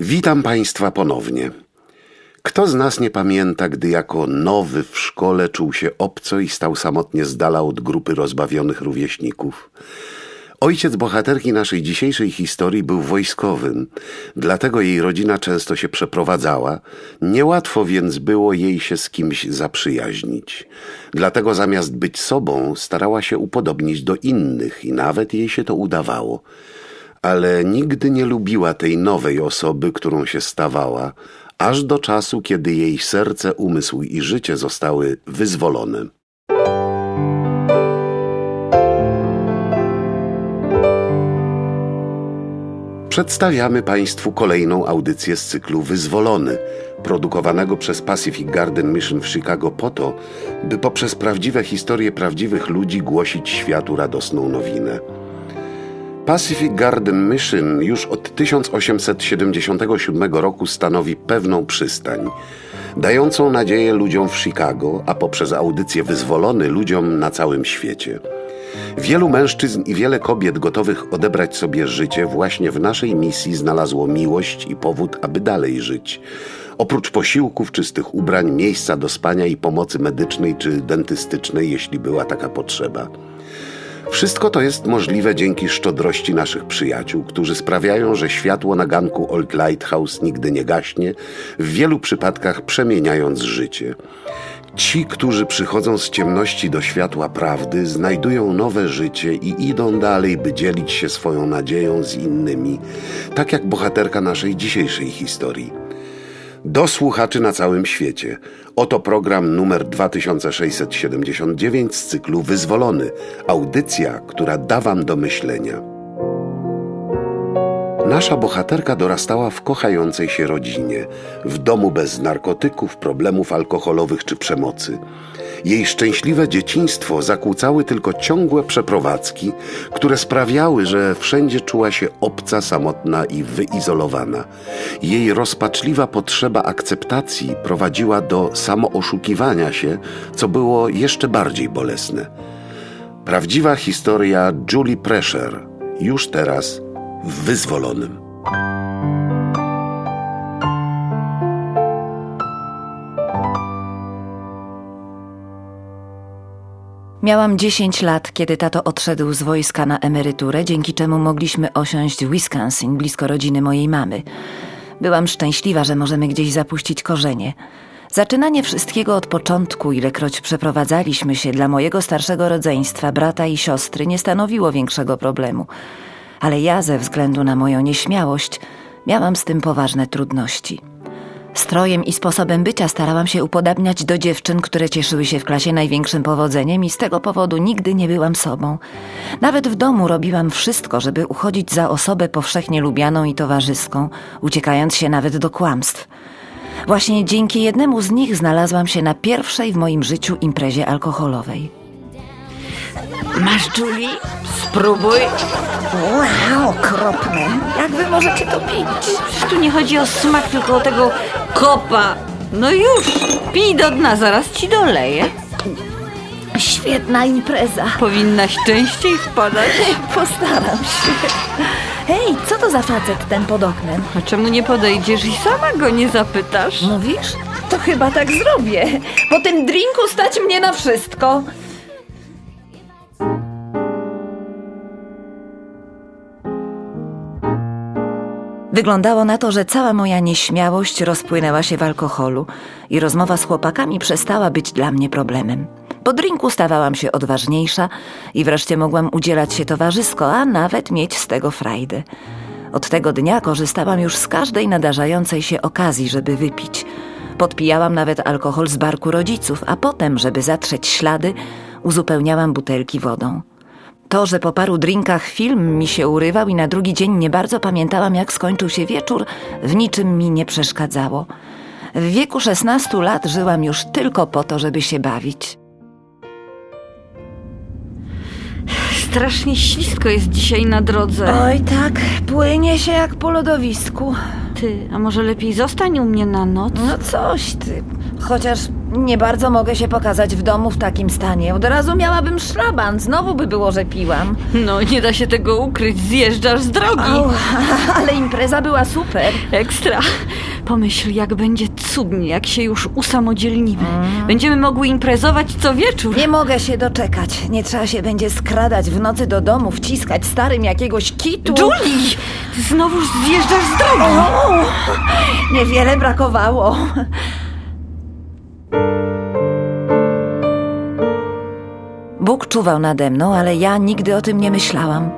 Witam Państwa ponownie. Kto z nas nie pamięta, gdy jako nowy w szkole czuł się obco i stał samotnie z dala od grupy rozbawionych rówieśników? Ojciec bohaterki naszej dzisiejszej historii był wojskowym, dlatego jej rodzina często się przeprowadzała, niełatwo więc było jej się z kimś zaprzyjaźnić. Dlatego zamiast być sobą, starała się upodobnić do innych i nawet jej się to udawało ale nigdy nie lubiła tej nowej osoby, którą się stawała, aż do czasu, kiedy jej serce, umysł i życie zostały wyzwolone. Przedstawiamy Państwu kolejną audycję z cyklu Wyzwolony, produkowanego przez Pacific Garden Mission w Chicago po to, by poprzez prawdziwe historie prawdziwych ludzi głosić światu radosną nowinę. Pacific Garden Mission już od 1877 roku stanowi pewną przystań, dającą nadzieję ludziom w Chicago, a poprzez audycję wyzwolony ludziom na całym świecie. Wielu mężczyzn i wiele kobiet gotowych odebrać sobie życie właśnie w naszej misji znalazło miłość i powód, aby dalej żyć. Oprócz posiłków, czystych ubrań, miejsca do spania i pomocy medycznej czy dentystycznej, jeśli była taka potrzeba. Wszystko to jest możliwe dzięki szczodrości naszych przyjaciół, którzy sprawiają, że światło na ganku Old Lighthouse nigdy nie gaśnie, w wielu przypadkach przemieniając życie. Ci, którzy przychodzą z ciemności do światła prawdy, znajdują nowe życie i idą dalej, by dzielić się swoją nadzieją z innymi, tak jak bohaterka naszej dzisiejszej historii do słuchaczy na całym świecie. Oto program numer 2679 z cyklu Wyzwolony. Audycja, która da Wam do myślenia. Nasza bohaterka dorastała w kochającej się rodzinie, w domu bez narkotyków, problemów alkoholowych czy przemocy. Jej szczęśliwe dzieciństwo zakłócały tylko ciągłe przeprowadzki, które sprawiały, że wszędzie czuła się obca, samotna i wyizolowana. Jej rozpaczliwa potrzeba akceptacji prowadziła do samooszukiwania się, co było jeszcze bardziej bolesne. Prawdziwa historia Julie Pressure już teraz w wyzwolonym. Miałam 10 lat, kiedy tato odszedł z wojska na emeryturę, dzięki czemu mogliśmy osiąść w Wisconsin, blisko rodziny mojej mamy. Byłam szczęśliwa, że możemy gdzieś zapuścić korzenie. Zaczynanie wszystkiego od początku, ilekroć przeprowadzaliśmy się dla mojego starszego rodzeństwa, brata i siostry, nie stanowiło większego problemu. Ale ja, ze względu na moją nieśmiałość, miałam z tym poważne trudności. Strojem i sposobem bycia starałam się upodabniać do dziewczyn, które cieszyły się w klasie największym powodzeniem i z tego powodu nigdy nie byłam sobą. Nawet w domu robiłam wszystko, żeby uchodzić za osobę powszechnie lubianą i towarzyską, uciekając się nawet do kłamstw. Właśnie dzięki jednemu z nich znalazłam się na pierwszej w moim życiu imprezie alkoholowej. Masz, Julie? Spróbuj. Wow, okropne. Jak wy możecie to pić? Przecież tu nie chodzi o smak, tylko o tego kopa. No już, pij do dna, zaraz ci doleję. Świetna impreza. Powinnaś częściej wpadać. Postaram się. Hej, co to za facet ten pod oknem? A czemu nie podejdziesz i sama go nie zapytasz? Mówisz? To chyba tak zrobię. Po tym drinku stać mnie na wszystko. Wyglądało na to, że cała moja nieśmiałość rozpłynęła się w alkoholu i rozmowa z chłopakami przestała być dla mnie problemem. Po drinku stawałam się odważniejsza i wreszcie mogłam udzielać się towarzysko, a nawet mieć z tego frajdę. Od tego dnia korzystałam już z każdej nadarzającej się okazji, żeby wypić. Podpijałam nawet alkohol z barku rodziców, a potem, żeby zatrzeć ślady, uzupełniałam butelki wodą. To, że po paru drinkach film mi się urywał i na drugi dzień nie bardzo pamiętałam, jak skończył się wieczór, w niczym mi nie przeszkadzało. W wieku 16 lat żyłam już tylko po to, żeby się bawić. Strasznie ślisko jest dzisiaj na drodze. Oj tak, płynie się jak po lodowisku. Ty, a może lepiej zostań u mnie na noc? No coś ty. Chociaż nie bardzo mogę się pokazać w domu w takim stanie. Od razu miałabym szlaban, znowu by było, że piłam. No, nie da się tego ukryć, zjeżdżasz z drogi. Au, ale impreza była super. Ekstra. Pomyśl, jak będzie cudnie, jak się już usamodzielnimy. Będziemy mogły imprezować co wieczór. Nie mogę się doczekać. Nie trzeba się będzie skradać w nocy do domu, wciskać starym jakiegoś kitu. Julie! Ty znowuż zjeżdżasz z drogi. O, niewiele brakowało. Bóg czuwał nade mną, ale ja nigdy o tym nie myślałam.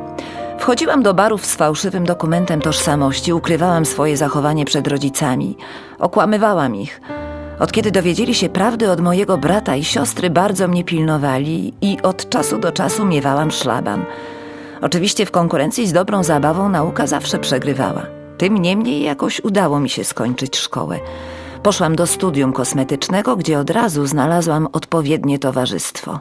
Wchodziłam do barów z fałszywym dokumentem tożsamości, ukrywałam swoje zachowanie przed rodzicami, okłamywałam ich. Od kiedy dowiedzieli się prawdy od mojego brata i siostry, bardzo mnie pilnowali i od czasu do czasu miewałam szlaban. Oczywiście w konkurencji z dobrą zabawą nauka zawsze przegrywała. Tym niemniej jakoś udało mi się skończyć szkołę. Poszłam do studium kosmetycznego, gdzie od razu znalazłam odpowiednie towarzystwo.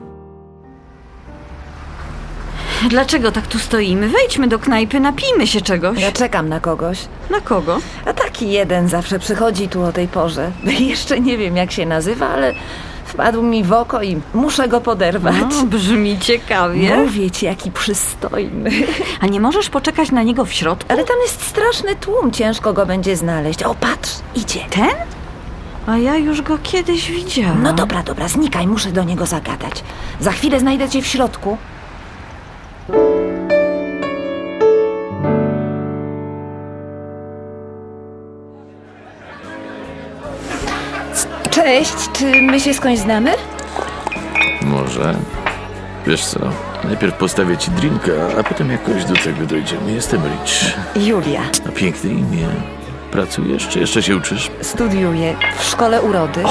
Dlaczego tak tu stoimy? Wejdźmy do knajpy, napijmy się czegoś. Ja czekam na kogoś. Na kogo? A taki jeden zawsze przychodzi tu o tej porze. Jeszcze nie wiem jak się nazywa, ale wpadł mi w oko i muszę go poderwać. O, brzmi ciekawie. Mówię ci, jaki przystojny. A nie możesz poczekać na niego w środku? Ale tam jest straszny tłum, ciężko go będzie znaleźć. O, patrz, idzie. Ten? A ja już go kiedyś widziałam. No dobra, dobra, znikaj, muszę do niego zagadać. Za chwilę znajdę cię w środku. Cześć, czy my się skądś znamy? Może. Wiesz co, najpierw postawię ci drinka, a potem jakoś do tego dojdziemy. Jestem Rich. Julia. A piękne imię. Pracujesz, czy jeszcze się uczysz? Studiuję w szkole urody.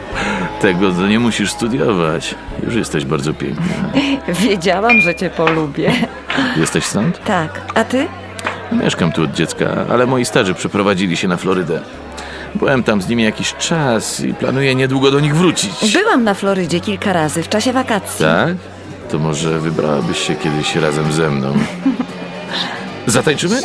Tego to nie musisz studiować. Już jesteś bardzo piękna. Wiedziałam, że cię polubię. Jesteś stąd? Tak, a ty? Mieszkam tu od dziecka, ale moi starzy przeprowadzili się na Florydę. Byłem tam z nimi jakiś czas i planuję niedługo do nich wrócić. Byłam na Florydzie kilka razy w czasie wakacji. Tak? To może wybrałabyś się kiedyś razem ze mną. Zatańczymy?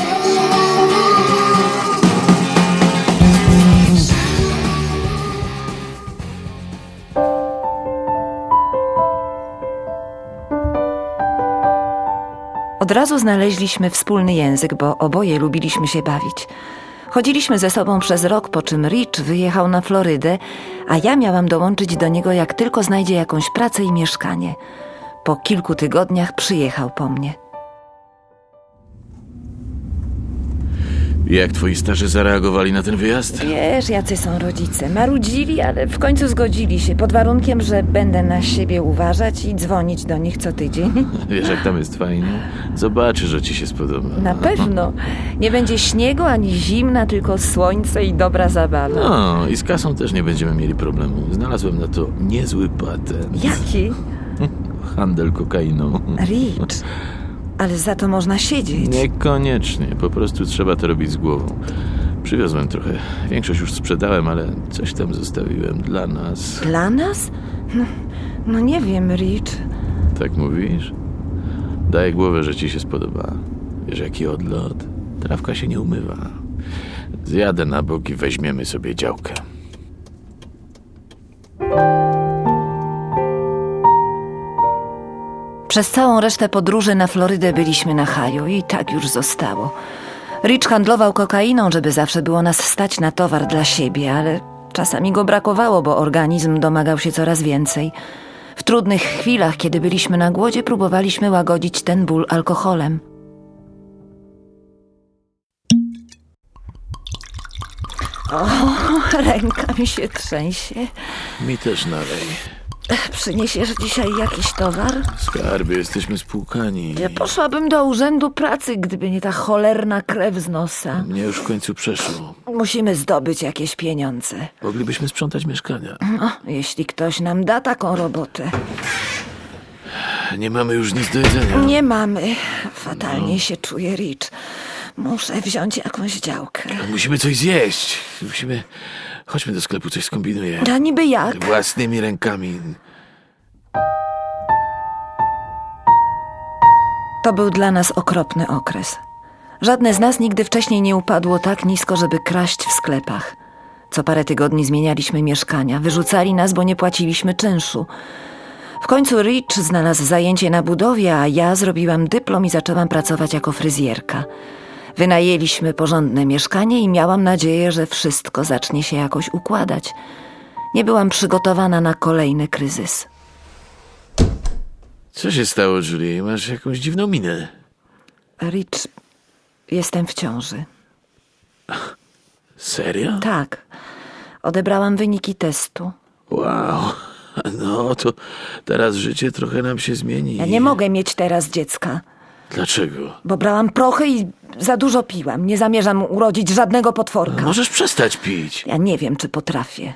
Od razu znaleźliśmy wspólny język, bo oboje lubiliśmy się bawić. Chodziliśmy ze sobą przez rok, po czym Rich wyjechał na Florydę, a ja miałam dołączyć do niego, jak tylko znajdzie jakąś pracę i mieszkanie. Po kilku tygodniach przyjechał po mnie. Jak twoi starzy zareagowali na ten wyjazd? Wiesz, jacy są rodzice. Marudzili, ale w końcu zgodzili się, pod warunkiem, że będę na siebie uważać i dzwonić do nich co tydzień. Wiesz, jak tam jest fajnie? Zobaczysz, że ci się spodoba. Na pewno. Nie będzie śniegu ani zimna, tylko słońce i dobra zabawa. No, i z kasą też nie będziemy mieli problemu. Znalazłem na to niezły patent. Jaki? Handel kokainą. Rich. Ale za to można siedzieć. Niekoniecznie, po prostu trzeba to robić z głową. Przywiozłem trochę. Większość już sprzedałem, ale coś tam zostawiłem dla nas. Dla nas? No, no nie wiem, Rich. Tak mówisz? Daję głowę, że ci się spodoba. Wiesz, jaki odlot? Trawka się nie umywa. Zjadę na bok i weźmiemy sobie działkę. Przez całą resztę podróży na Florydę byliśmy na haju i tak już zostało. Rich handlował kokainą, żeby zawsze było nas stać na towar dla siebie, ale czasami go brakowało, bo organizm domagał się coraz więcej. W trudnych chwilach, kiedy byliśmy na głodzie, próbowaliśmy łagodzić ten ból alkoholem. O, ręka mi się trzęsie. Mi też nalej. Przyniesiesz dzisiaj jakiś towar? Skarby, jesteśmy spłukani. Ja poszłabym do urzędu pracy, gdyby nie ta cholerna krew z nosa. Mnie już w końcu przeszło. Musimy zdobyć jakieś pieniądze. Moglibyśmy sprzątać mieszkania. No, jeśli ktoś nam da taką robotę. Nie mamy już nic do jedzenia. Nie mamy. Fatalnie się czuję, Rich. Muszę wziąć jakąś działkę. Musimy coś zjeść. Musimy... Chodźmy do sklepu, coś skombinuję. A niby jak? Własnymi rękami. To był dla nas okropny okres. Żadne z nas nigdy wcześniej nie upadło tak nisko, żeby kraść w sklepach. Co parę tygodni zmienialiśmy mieszkania. Wyrzucali nas, bo nie płaciliśmy czynszu. W końcu Rich znalazł zajęcie na budowie, a ja zrobiłam dyplom i zaczęłam pracować jako fryzjerka. Wynajęliśmy porządne mieszkanie i miałam nadzieję, że wszystko zacznie się jakoś układać. Nie byłam przygotowana na kolejny kryzys. Co się stało, Julie? Masz jakąś dziwną minę. Rich, jestem w ciąży. Serio? Tak. Odebrałam wyniki testu. Wow. No to teraz życie trochę nam się zmieni. Ja nie mogę mieć teraz dziecka, Dlaczego? bo brałam prochy i za dużo piłam. Nie zamierzam urodzić żadnego potworka. Możesz przestać pić. Ja nie wiem, czy potrafię.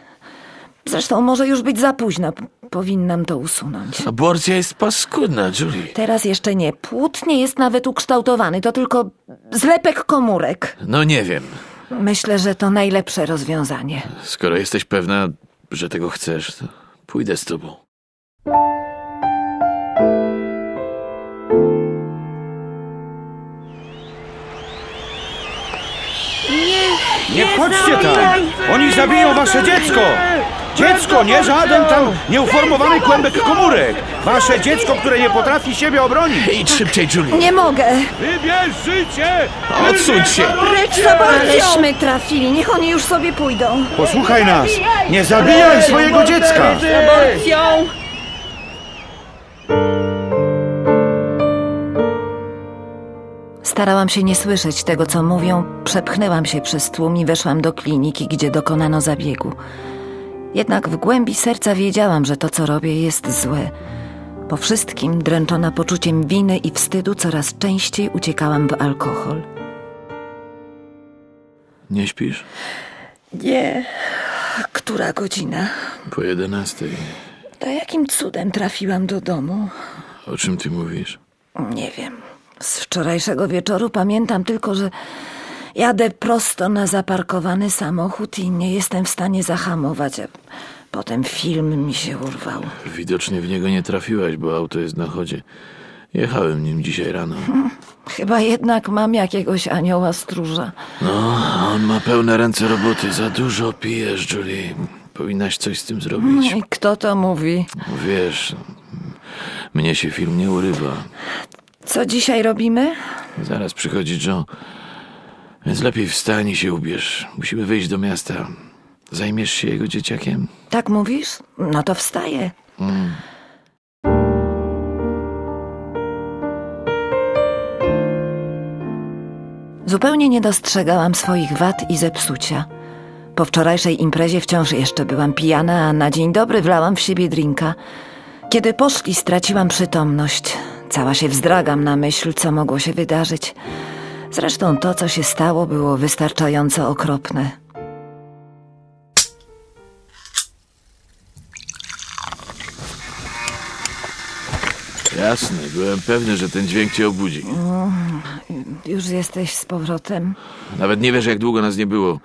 Zresztą może już być za późno. Powinnam to usunąć. Aborcja jest paskudna, Julie. Teraz jeszcze nie. Płód nie jest nawet ukształtowany. To tylko zlepek komórek. No nie wiem. Myślę, że to najlepsze rozwiązanie. Skoro jesteś pewna, że tego chcesz, to pójdę z tobą. Nie wchodźcie tam! Oni zabiją wasze dziecko! Dziecko, nie żaden tam nieuformowany kłębek komórek! Wasze dziecko, które nie potrafi siebie obronić! Idź szybciej, Julie. Nie mogę! Wybierz życie! Odsuń się. Aleśmy trafili. Niech oni już sobie pójdą. Posłuchaj nas! Nie zabijaj swojego dziecka! Starałam się nie słyszeć tego, co mówią. Przepchnęłam się przez tłum i weszłam do kliniki, gdzie dokonano zabiegu. Jednak w głębi serca wiedziałam, że to, co robię, jest złe. Po wszystkim, dręczona poczuciem winy i wstydu, coraz częściej uciekałam w alkohol. Nie śpisz? Nie. Która godzina? Po jedenastej. To jakim cudem trafiłam do domu? O czym ty mówisz? Nie wiem. Z wczorajszego wieczoru pamiętam tylko, że jadę prosto na zaparkowany samochód i nie jestem w stanie zahamować. a Potem film mi się urwał. Widocznie w niego nie trafiłaś, bo auto jest na chodzie. Jechałem nim dzisiaj rano. Chyba jednak mam jakiegoś anioła stróża. No, on ma pełne ręce roboty. Za dużo pijesz, Julie. Powinnaś coś z tym zrobić. I kto to mówi? Wiesz, mnie się film nie urywa. Co dzisiaj robimy? Zaraz przychodzi Joe. Więc lepiej wstań i się ubierz. Musimy wyjść do miasta. Zajmiesz się jego dzieciakiem? Tak mówisz? No to wstaję. Zupełnie nie dostrzegałam swoich wad i zepsucia. Po wczorajszej imprezie wciąż jeszcze byłam pijana, a na dzień dobry wlałam w siebie drinka. Kiedy poszli, straciłam przytomność. Cała się wzdragam na myśl, co mogło się wydarzyć. Zresztą to, co się stało, było wystarczająco okropne. Jasne, byłem pewny, że ten dźwięk cię obudzi. Już jesteś z powrotem. Nawet nie wiesz, jak długo nas nie było.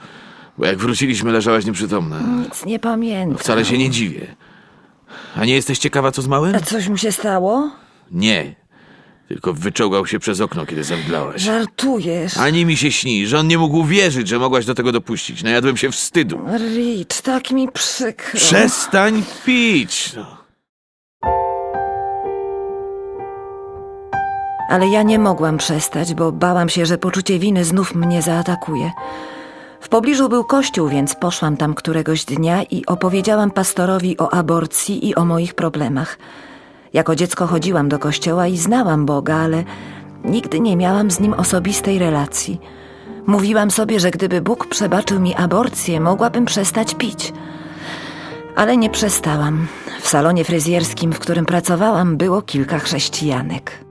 Bo jak wróciliśmy, leżałaś nieprzytomna. Nic nie pamiętam. Wcale się nie dziwię. A nie jesteś ciekawa, co z małym? A coś mu się stało? Nie. Tylko wyczołgał się przez okno, kiedy zemdlałaś. Żartujesz. Ani mi się śni, że on nie mógł wierzyć, że mogłaś do tego dopuścić. Najadłem się wstydu. Rich, tak mi przykro. Przestań pić! No. Ale ja nie mogłam przestać, bo bałam się, że poczucie winy znów mnie zaatakuje. W pobliżu był kościół, więc poszłam tam któregoś dnia i opowiedziałam pastorowi o aborcji i o moich problemach. Jako dziecko chodziłam do kościoła i znałam Boga, ale nigdy nie miałam z nim osobistej relacji. Mówiłam sobie, że gdyby Bóg przebaczył mi aborcję, mogłabym przestać pić. Ale nie przestałam. W salonie fryzjerskim, w którym pracowałam, było kilka chrześcijanek.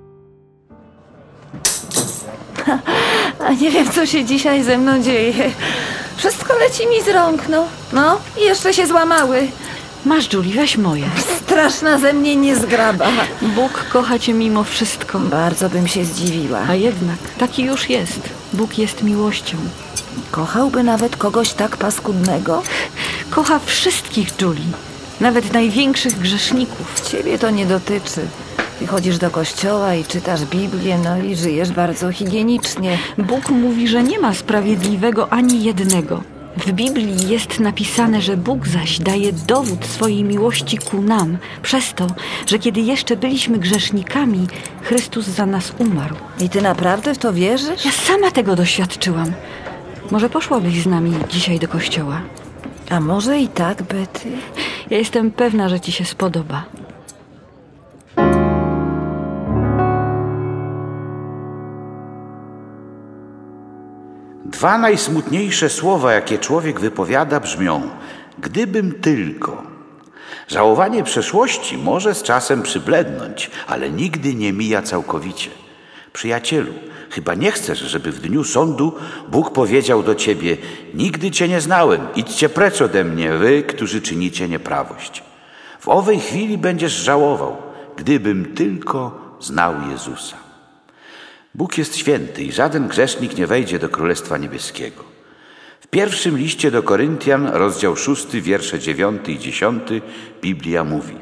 A nie wiem, co się dzisiaj ze mną dzieje. Wszystko leci mi z rąk, no. No, i jeszcze się złamały. Masz, Julie, weź moje. Straszna ze mnie niezgraba. Bóg kocha cię mimo wszystko. Bardzo bym się zdziwiła. A jednak, taki już jest. Bóg jest miłością. Kochałby nawet kogoś tak paskudnego? Kocha wszystkich, Julie. Nawet największych grzeszników. Ciebie to nie dotyczy. Ty chodzisz do kościoła i czytasz Biblię, no i żyjesz bardzo higienicznie. Bóg mówi, że nie ma sprawiedliwego ani jednego. W Biblii jest napisane, że Bóg zaś daje dowód swojej miłości ku nam, przez to, że kiedy jeszcze byliśmy grzesznikami, Chrystus za nas umarł. I ty naprawdę w to wierzysz? Ja sama tego doświadczyłam. Może poszłabyś z nami dzisiaj do kościoła? A może i tak, Betty? Ja jestem pewna, że ci się spodoba. Dwa najsmutniejsze słowa, jakie człowiek wypowiada, brzmią: Gdybym tylko. Żałowanie przeszłości może z czasem przyblednąć, ale nigdy nie mija całkowicie. Przyjacielu, chyba nie chcesz, żeby w dniu sądu Bóg powiedział do ciebie: Nigdy cię nie znałem, idźcie precz ode mnie, wy, którzy czynicie nieprawość. W owej chwili będziesz żałował, gdybym tylko znał Jezusa. Bóg jest święty i żaden grzesznik nie wejdzie do Królestwa Niebieskiego. W pierwszym liście do Koryntian, rozdział 6, wiersze 9 i 10, Biblia mówi: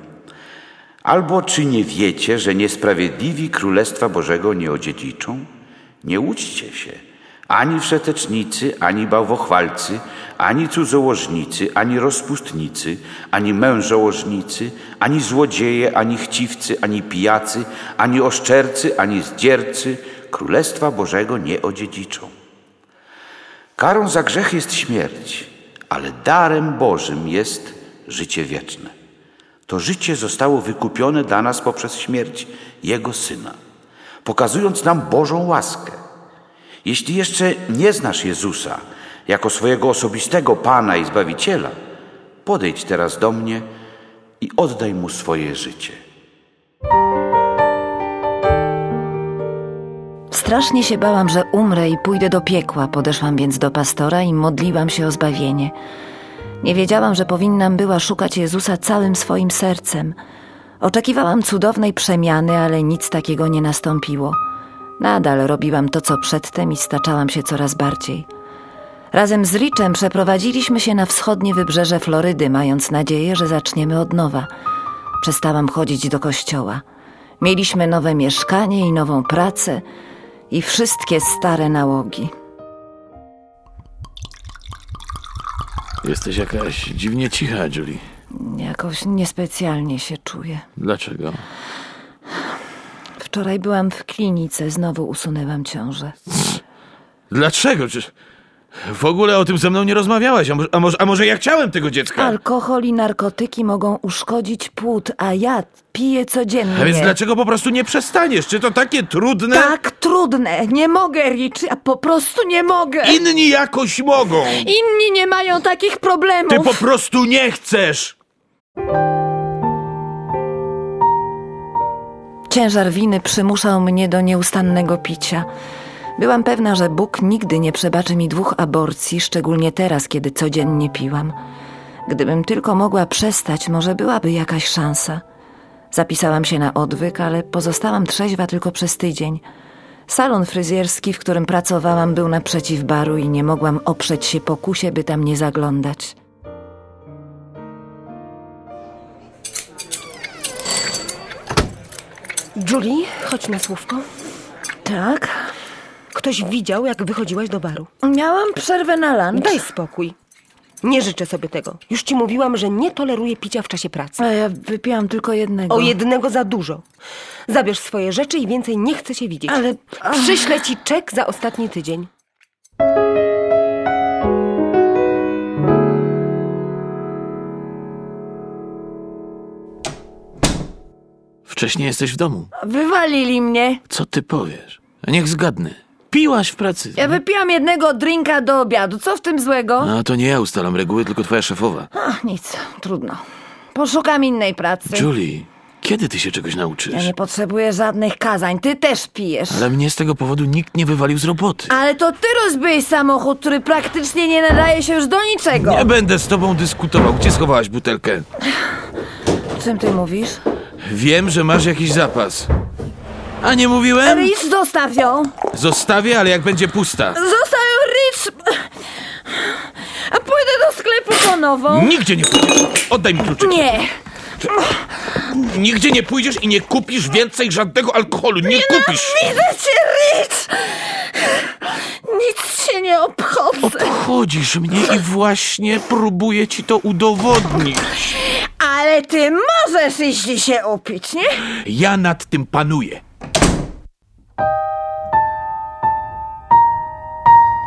Albo czy nie wiecie, że niesprawiedliwi Królestwa Bożego nie odziedziczą? Nie łudźcie się. Ani wszetecznicy, ani bałwochwalcy, ani cudzołożnicy, ani rozpustnicy, ani mężołożnicy, ani złodzieje, ani chciwcy, ani pijacy, ani oszczercy, ani zdziercy Królestwa Bożego nie odziedziczą. Karą za grzech jest śmierć, ale darem Bożym jest życie wieczne. To życie zostało wykupione dla nas poprzez śmierć Jego Syna, pokazując nam Bożą łaskę. Jeśli jeszcze nie znasz Jezusa jako swojego osobistego Pana i Zbawiciela, podejdź teraz do mnie i oddaj Mu swoje życie. Strasznie się bałam, że umrę i pójdę do piekła. Podeszłam więc do pastora i modliłam się o zbawienie. Nie wiedziałam, że powinnam była szukać Jezusa całym swoim sercem. Oczekiwałam cudownej przemiany, ale nic takiego nie nastąpiło. Nadal robiłam to, co przedtem i staczałam się coraz bardziej. Razem z Richem przeprowadziliśmy się na wschodnie wybrzeże Florydy, mając nadzieję, że zaczniemy od nowa. Przestałam chodzić do kościoła. Mieliśmy nowe mieszkanie i nową pracę i wszystkie stare nałogi. Jesteś jakaś dziwnie cicha, Julie. Jakoś niespecjalnie się czuję. Dlaczego? Wczoraj byłam w klinice, znowu usunęłam ciążę. Dlaczego? Czy w ogóle o tym ze mną nie rozmawiałaś? A może, a może, a może ja chciałem tego dziecka? Alkohol i narkotyki mogą uszkodzić płód, a ja piję codziennie. A więc dlaczego po prostu nie przestaniesz? Czy to takie trudne? Tak, trudne. Nie mogę, Rich. Ja po prostu nie mogę. Inni jakoś mogą. Inni nie mają takich problemów. Ty po prostu nie chcesz. Ciężar winy przymuszał mnie do nieustannego picia. Byłam pewna, że Bóg nigdy nie przebaczy mi dwóch aborcji, szczególnie teraz, kiedy codziennie piłam. Gdybym tylko mogła przestać, może byłaby jakaś szansa. Zapisałam się na odwyk, ale pozostałam trzeźwa tylko przez tydzień. Salon fryzjerski, w którym pracowałam, był naprzeciw baru i nie mogłam oprzeć się pokusie, by tam nie zaglądać. Julie, chodź na słówko. Tak? Ktoś widział, jak wychodziłaś do baru. Miałam przerwę na lunch. Daj spokój. Nie życzę sobie tego. Już ci mówiłam, że nie toleruję picia w czasie pracy. A ja wypiłam tylko jednego. O jednego za dużo. Zabierz swoje rzeczy i więcej nie chcę cię widzieć. Ale... Przyślę ci czek za ostatni tydzień. Wcześniej jesteś w domu. Wywalili mnie. Co ty powiesz? Niech zgadnę. Piłaś w pracy. Ja wypiłam jednego drinka do obiadu. Co w tym złego? No to nie ja ustalam reguły, tylko twoja szefowa. Ach, nic, trudno. Poszukam innej pracy. Julie, kiedy ty się czegoś nauczysz? Ja nie potrzebuję żadnych kazań. Ty też pijesz. Ale mnie z tego powodu nikt nie wywalił z roboty. Ale to ty rozbyłeś samochód, który praktycznie nie nadaje się już do niczego. Nie będę z tobą dyskutował. Gdzie schowałaś butelkę? O czym ty mówisz? Wiem, że masz jakiś zapas. A nie mówiłem? Rich, zostaw ją! Zostawię, ale jak będzie pusta. Zostaw ją, Rich! A pójdę do sklepu po nową. Nigdzie nie pójdziesz. Oddaj mi kluczyk. Nie, Nigdzie nie pójdziesz i nie kupisz więcej żadnego alkoholu. Nie kupisz. widzę cię, Rich! nic się nie obchodzę. Obchodzisz mnie i właśnie próbuję ci to udowodnić. Ale ty możesz jeśli się upić, nie? Ja nad tym panuję.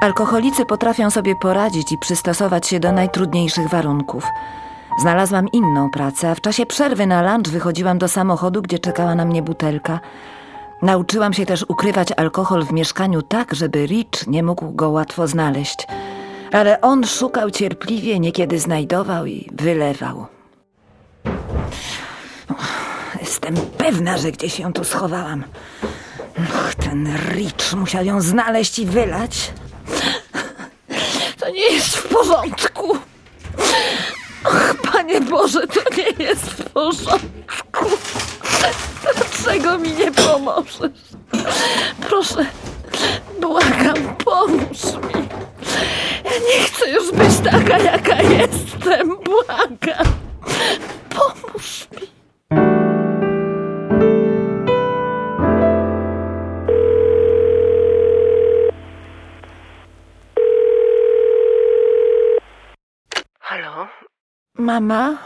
Alkoholicy potrafią sobie poradzić i przystosować się do najtrudniejszych warunków. Znalazłam inną pracę, a w czasie przerwy na lunch wychodziłam do samochodu, gdzie czekała na mnie butelka. Nauczyłam się też ukrywać alkohol w mieszkaniu tak, żeby Rich nie mógł go łatwo znaleźć. Ale on szukał cierpliwie, niekiedy znajdował i wylewał. Jestem pewna, że gdzieś ją tu schowałam. Och, ten Rich musiał ją znaleźć i wylać. To nie jest w porządku. Och, Panie Boże, to nie jest w porządku. Dlaczego mi nie pomożesz? Proszę, błagam, pomóż mi. Ja nie chcę już być taka, jaka jestem. Mama?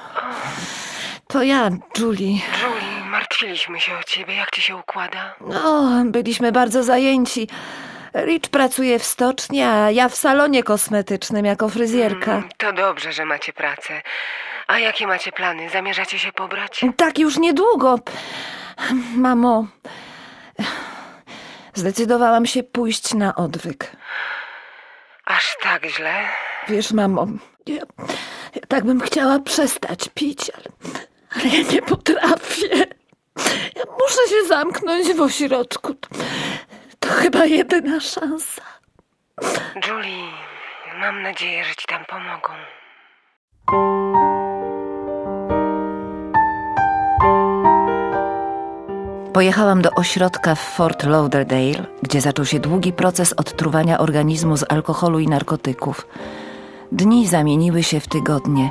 To ja, Julie. Julie, martwiliśmy się o ciebie. Jak ci się układa? O, byliśmy bardzo zajęci. Rich pracuje w stoczni, a ja w salonie kosmetycznym jako fryzjerka. Mm, To dobrze, że macie pracę. A jakie macie plany? Zamierzacie się pobrać? Tak już niedługo. Mamo, zdecydowałam się pójść na odwyk. Aż tak źle? Wiesz, mamo, ja, ja tak bym chciała przestać pić, ale, ale ja nie potrafię. Ja muszę się zamknąć w ośrodku. To, to chyba jedyna szansa. Julie, mam nadzieję, że ci tam pomogą. Pojechałam do ośrodka w Fort Lauderdale, gdzie zaczął się długi proces odtruwania organizmu z alkoholu i narkotyków. Dni zamieniły się w tygodnie.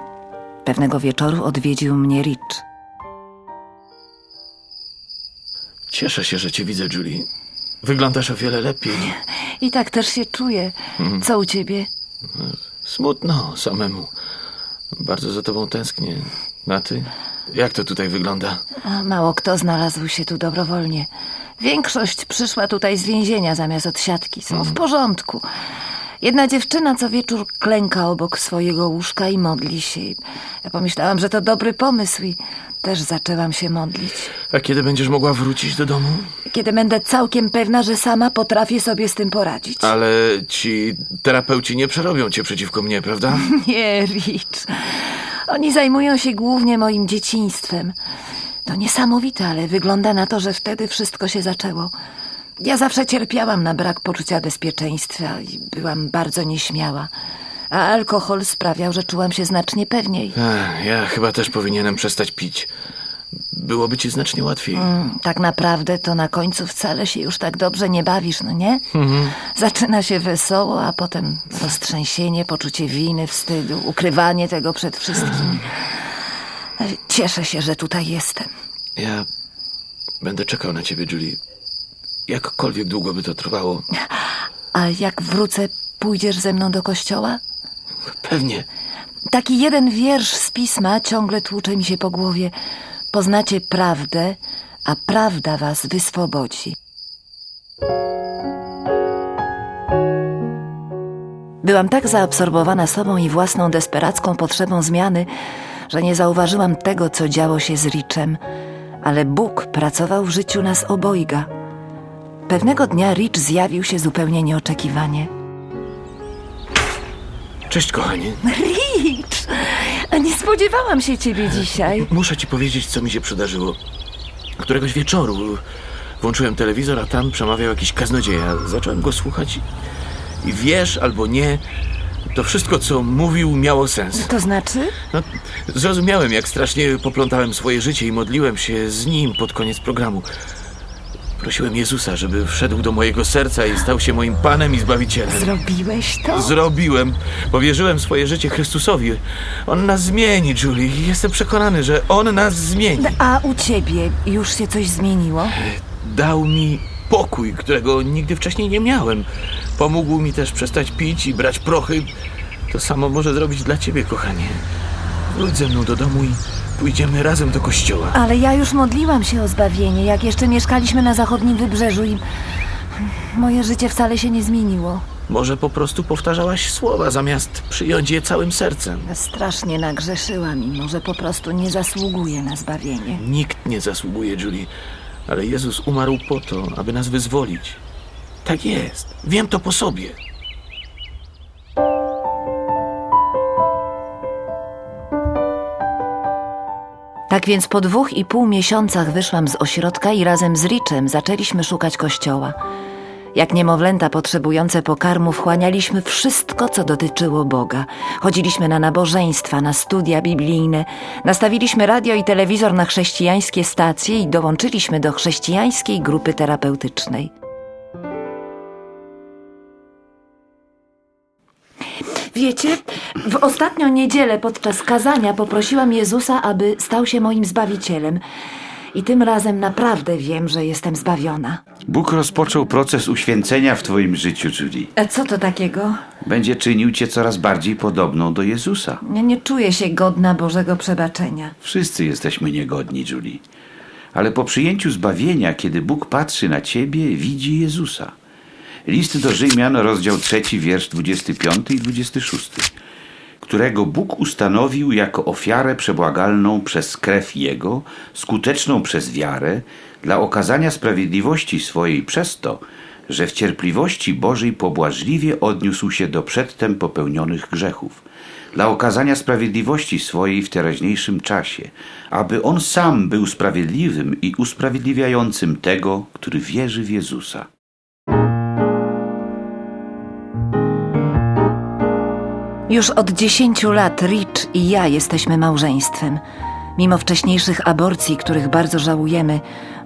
Pewnego wieczoru odwiedził mnie Rich. Cieszę się, że cię widzę, Julie. Wyglądasz o wiele lepiej. I tak też się czuję. Co u ciebie? Smutno samemu. Bardzo za tobą tęsknię. A ty? Jak to tutaj wygląda? A Mało kto znalazł się tu dobrowolnie. Większość przyszła tutaj z więzienia zamiast od siatki. Są w porządku. Jedna dziewczyna co wieczór klęka obok swojego łóżka i modli się. Ja pomyślałam, że to dobry pomysł i też zaczęłam się modlić. A kiedy będziesz mogła wrócić do domu? Kiedy będę całkiem pewna, że sama potrafię sobie z tym poradzić. Ale ci terapeuci nie przerobią cię przeciwko mnie, prawda? Nie, Rich. Oni zajmują się głównie moim dzieciństwem. To niesamowite, ale wygląda na to, że wtedy wszystko się zaczęło. Ja zawsze cierpiałam na brak poczucia bezpieczeństwa i byłam bardzo nieśmiała. A alkohol sprawiał, że czułam się znacznie pewniej. Ech, ja chyba też powinienem przestać pić. Byłoby ci znacznie łatwiej. Mm, Tak naprawdę to na końcu wcale się już tak dobrze nie bawisz, no nie? Zaczyna się wesoło, a potem roztrzęsienie, poczucie winy, wstydu, ukrywanie tego przed wszystkimi. Cieszę się, że tutaj jestem. Ja będę czekał na ciebie, Julie. Jakkolwiek długo by to trwało. A jak wrócę, pójdziesz ze mną do kościoła? Pewnie. Taki jeden wiersz z pisma ciągle tłucze mi się po głowie. Poznacie prawdę, a prawda was wyswobodzi. Byłam tak zaabsorbowana sobą i własną desperacką potrzebą zmiany, że nie zauważyłam tego, co działo się z Richem, ale Bóg pracował w życiu nas obojga. Pewnego dnia Rich zjawił się zupełnie nieoczekiwanie. Cześć, kochanie. Rich! Nie spodziewałam się ciebie dzisiaj. Muszę ci powiedzieć, co mi się przydarzyło. Któregoś wieczoru włączyłem telewizor, a tam przemawiał jakiś kaznodzieja. Zacząłem go słuchać i wiesz albo nie, to wszystko, co mówił, miało sens. To znaczy? No, zrozumiałem, jak strasznie poplątałem swoje życie i modliłem się z nim pod koniec programu. Prosiłem Jezusa, żeby wszedł do mojego serca i stał się moim Panem i Zbawicielem. Zrobiłeś to? Zrobiłem. Powierzyłem swoje życie Chrystusowi. On nas zmieni, Julie. Jestem przekonany, że On nas zmieni. A u ciebie już się coś zmieniło? Dał mi pokój, którego nigdy wcześniej nie miałem. Pomógł mi też przestać pić i brać prochy. To samo może zrobić dla ciebie, kochanie. Wróć ze mną do domu i pójdziemy razem do kościoła. Ale ja już modliłam się o zbawienie, jak jeszcze mieszkaliśmy na zachodnim wybrzeżu i moje życie wcale się nie zmieniło. Może po prostu powtarzałaś słowa, zamiast przyjąć je całym sercem. Strasznie nagrzeszyłam i może po prostu nie zasługuję na zbawienie. Nikt nie zasługuje, Julie, ale Jezus umarł po to, aby nas wyzwolić. Tak jest. Wiem to po sobie. Tak więc po dwóch i pół miesiącach wyszłam z ośrodka i razem z Richem zaczęliśmy szukać kościoła. Jak niemowlęta potrzebujące pokarmu wchłanialiśmy wszystko, co dotyczyło Boga. Chodziliśmy na nabożeństwa, na studia biblijne, nastawiliśmy radio i telewizor na chrześcijańskie stacje i dołączyliśmy do chrześcijańskiej grupy terapeutycznej. Wiecie, w ostatnią niedzielę podczas kazania poprosiłam Jezusa, aby stał się moim zbawicielem. I tym razem naprawdę wiem, że jestem zbawiona. Bóg rozpoczął proces uświęcenia w twoim życiu, Julie. A co to takiego? Będzie czynił cię coraz bardziej podobną do Jezusa. Ja nie czuję się godna Bożego przebaczenia. Wszyscy jesteśmy niegodni, Julie. Ale po przyjęciu zbawienia, kiedy Bóg patrzy na ciebie, widzi Jezusa. List do Rzymian, rozdział 3, wiersz 25 i 26, którego Bóg ustanowił jako ofiarę przebłagalną przez krew Jego, skuteczną przez wiarę, dla okazania sprawiedliwości swojej przez to, że w cierpliwości Bożej pobłażliwie odniósł się do przedtem popełnionych grzechów, dla okazania sprawiedliwości swojej w teraźniejszym czasie, aby On sam był sprawiedliwym i usprawiedliwiającym tego, który wierzy w Jezusa. Już od dziesięciu lat Rich i ja jesteśmy małżeństwem. Mimo wcześniejszych aborcji, których bardzo żałujemy,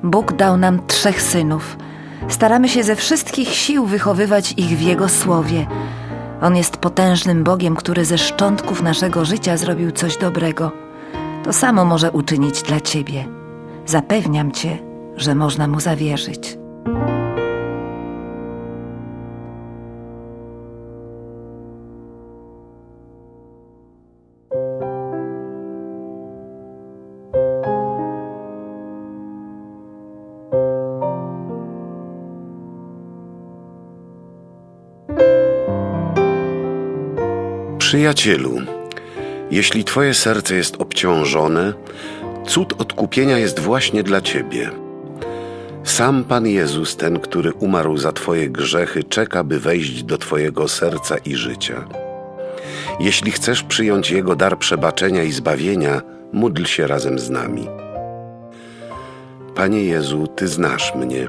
Bóg dał nam trzech synów. Staramy się ze wszystkich sił wychowywać ich w Jego słowie. On jest potężnym Bogiem, który ze szczątków naszego życia zrobił coś dobrego. To samo może uczynić dla Ciebie. Zapewniam Cię, że można Mu zawierzyć. Przyjacielu, jeśli Twoje serce jest obciążone, cud odkupienia jest właśnie dla Ciebie. Sam Pan Jezus, ten, który umarł za Twoje grzechy, czeka, by wejść do Twojego serca i życia. Jeśli chcesz przyjąć Jego dar przebaczenia i zbawienia, módl się razem z nami. Panie Jezu, Ty znasz mnie.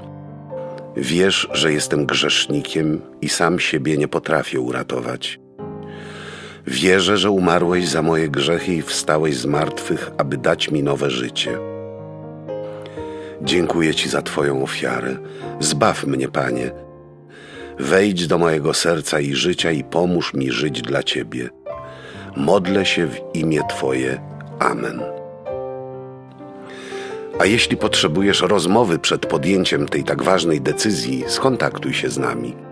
Wiesz, że jestem grzesznikiem i sam siebie nie potrafię uratować. Wierzę, że umarłeś za moje grzechy i wstałeś z martwych, aby dać mi nowe życie. Dziękuję Ci za Twoją ofiarę. Zbaw mnie, Panie. Wejdź do mojego serca i życia i pomóż mi żyć dla Ciebie. Modlę się w imię Twoje. Amen. A jeśli potrzebujesz rozmowy przed podjęciem tej tak ważnej decyzji, skontaktuj się z nami.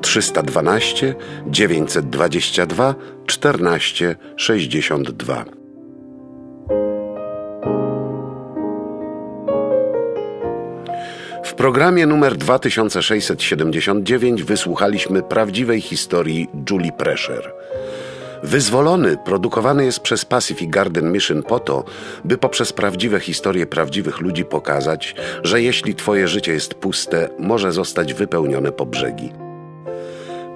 312 922 14 62. W programie numer 2679 wysłuchaliśmy prawdziwej historii Julie Pressure. Wyzwolony produkowany jest przez Pacific Garden Mission po to, by poprzez prawdziwe historie prawdziwych ludzi pokazać, że jeśli Twoje życie jest puste, może zostać wypełnione po brzegi.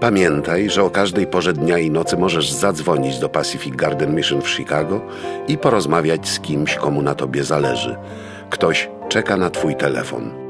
Pamiętaj, że o każdej porze dnia i nocy możesz zadzwonić do Pacific Garden Mission w Chicago i porozmawiać z kimś, komu na tobie zależy. Ktoś czeka na Twój telefon.